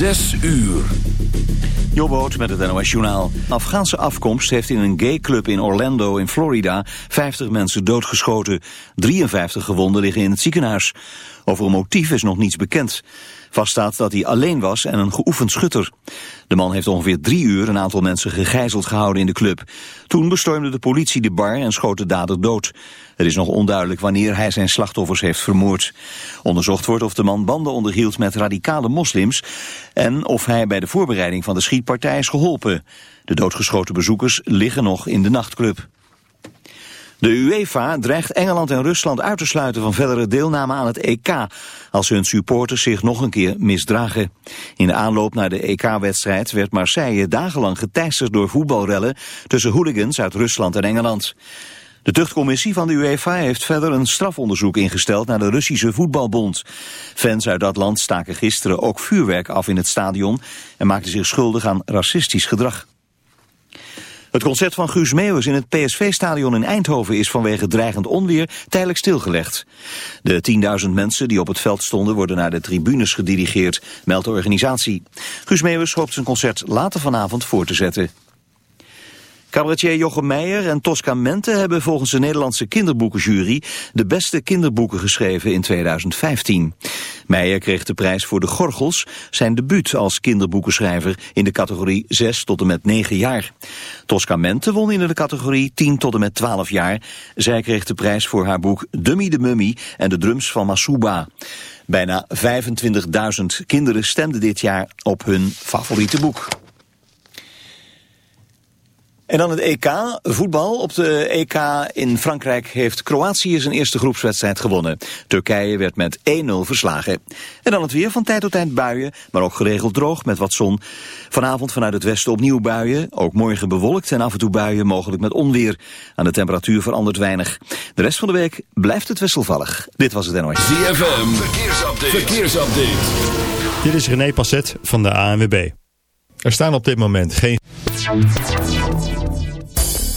Zes uur. Jobboot met het NOS Journaal. Afghaanse afkomst heeft in een gayclub in Orlando in Florida 50 mensen doodgeschoten. 53 gewonden liggen in het ziekenhuis. Over een motief is nog niets bekend. Vaststaat dat hij alleen was en een geoefend schutter. De man heeft ongeveer drie uur een aantal mensen gegijzeld gehouden in de club. Toen bestormde de politie de bar en schoot de dader dood. Het is nog onduidelijk wanneer hij zijn slachtoffers heeft vermoord. Onderzocht wordt of de man banden onderhield met radicale moslims... en of hij bij de voorbereiding van de schietpartij is geholpen. De doodgeschoten bezoekers liggen nog in de nachtclub. De UEFA dreigt Engeland en Rusland uit te sluiten van verdere deelname aan het EK, als hun supporters zich nog een keer misdragen. In de aanloop naar de EK-wedstrijd werd Marseille dagenlang geteisterd door voetbalrellen tussen hooligans uit Rusland en Engeland. De tuchtcommissie van de UEFA heeft verder een strafonderzoek ingesteld naar de Russische voetbalbond. Fans uit dat land staken gisteren ook vuurwerk af in het stadion en maakten zich schuldig aan racistisch gedrag. Het concert van Guus Meeuwis in het PSV-stadion in Eindhoven is vanwege dreigend onweer tijdelijk stilgelegd. De 10.000 mensen die op het veld stonden worden naar de tribunes gedirigeerd, meldt de organisatie. Guus Meeuwis hoopt zijn concert later vanavond voor te zetten. Cabaretier Jochem Meijer en Tosca Mente hebben volgens de Nederlandse kinderboekenjury de beste kinderboeken geschreven in 2015. Meijer kreeg de prijs voor De Gorgels, zijn debuut als kinderboekenschrijver in de categorie 6 tot en met 9 jaar. Tosca Mente won in de categorie 10 tot en met 12 jaar. Zij kreeg de prijs voor haar boek Dummy de Mummy en de drums van Masuba. Bijna 25.000 kinderen stemden dit jaar op hun favoriete boek. En dan het EK, voetbal. Op de EK in Frankrijk heeft Kroatië zijn eerste groepswedstrijd gewonnen. Turkije werd met 1-0 verslagen. En dan het weer van tijd tot tijd buien, maar ook geregeld droog met wat zon. Vanavond vanuit het westen opnieuw buien. Ook morgen bewolkt en af en toe buien, mogelijk met onweer. Aan de temperatuur verandert weinig. De rest van de week blijft het wisselvallig. Dit was het NOS. ZFM, verkeersupdate. verkeersupdate. Dit is René Passet van de ANWB. Er staan op dit moment geen...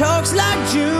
talks like June.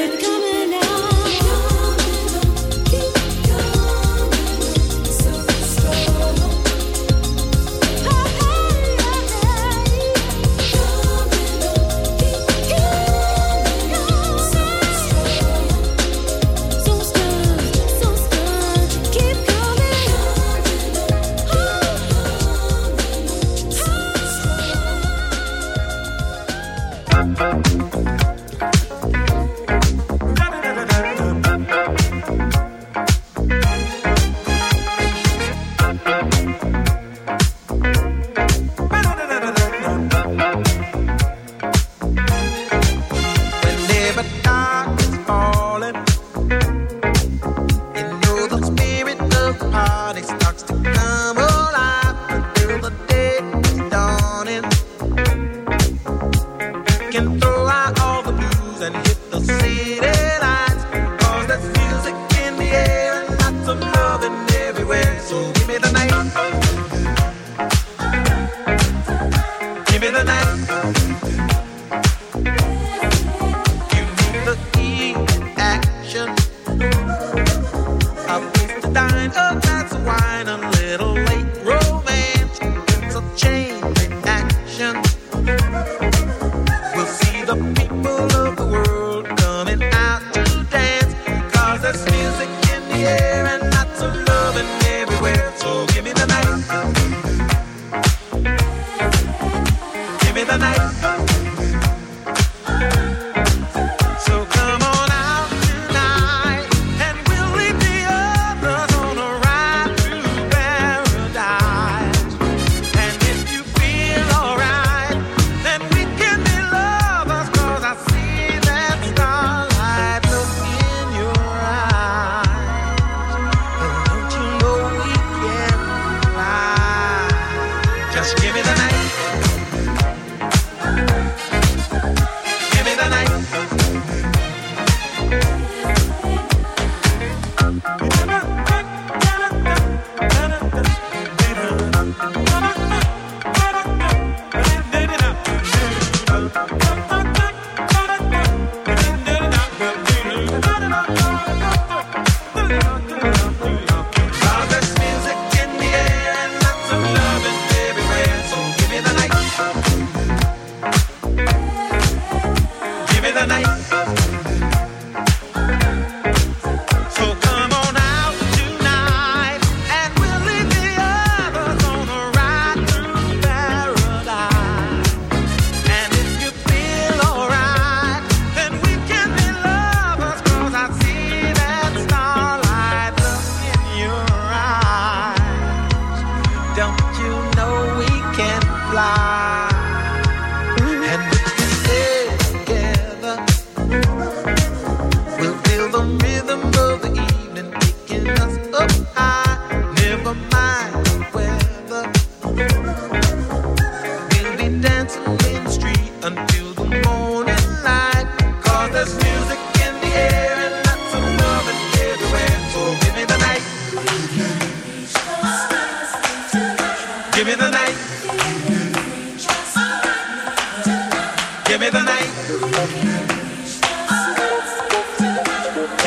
it comes.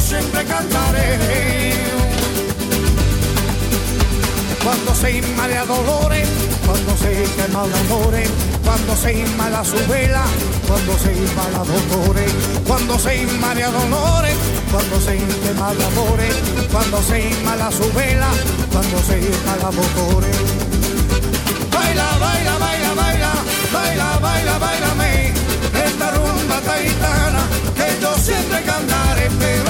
siempre cantaré. Cuando se inmale dolores, cuando se quema el amor, cuando se inmala su vela, cuando se inmala dolores, cuando se inmale dolores, cuando se quema el amor, cuando se inmala su vela, cuando se inmala dolores. Baila, baila, baila, baila, baila, baila, baila, esta rumba taitana que yo siempre cantaré, pero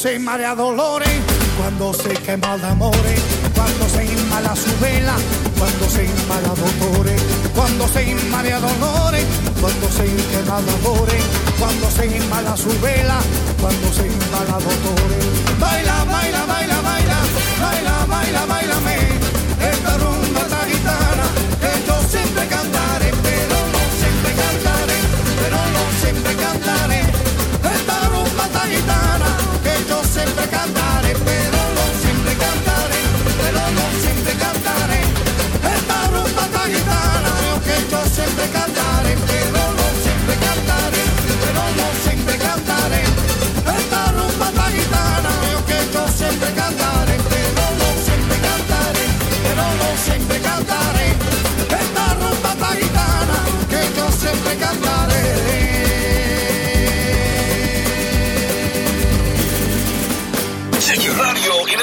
se marea dolores, cuando se quema d'amore, cuando se inmala su vela, cuando se inmala dolores, cuando se inmarea dolores, cuando se quema de cuando se inmala su vela, cuando se inmala dolores. Baila, baila, baila.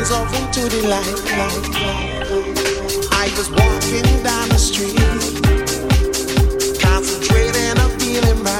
hands off into the light, light, light. I was walking down the street, concentrating on feeling right.